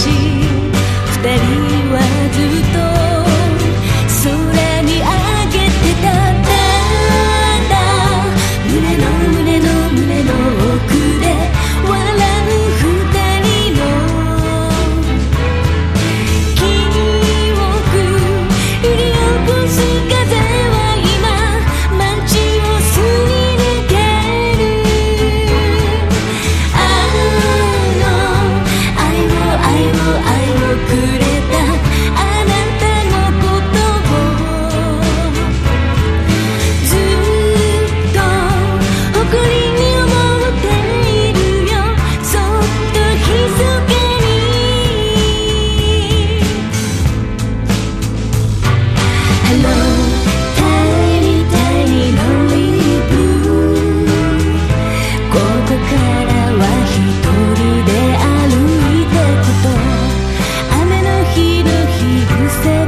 see things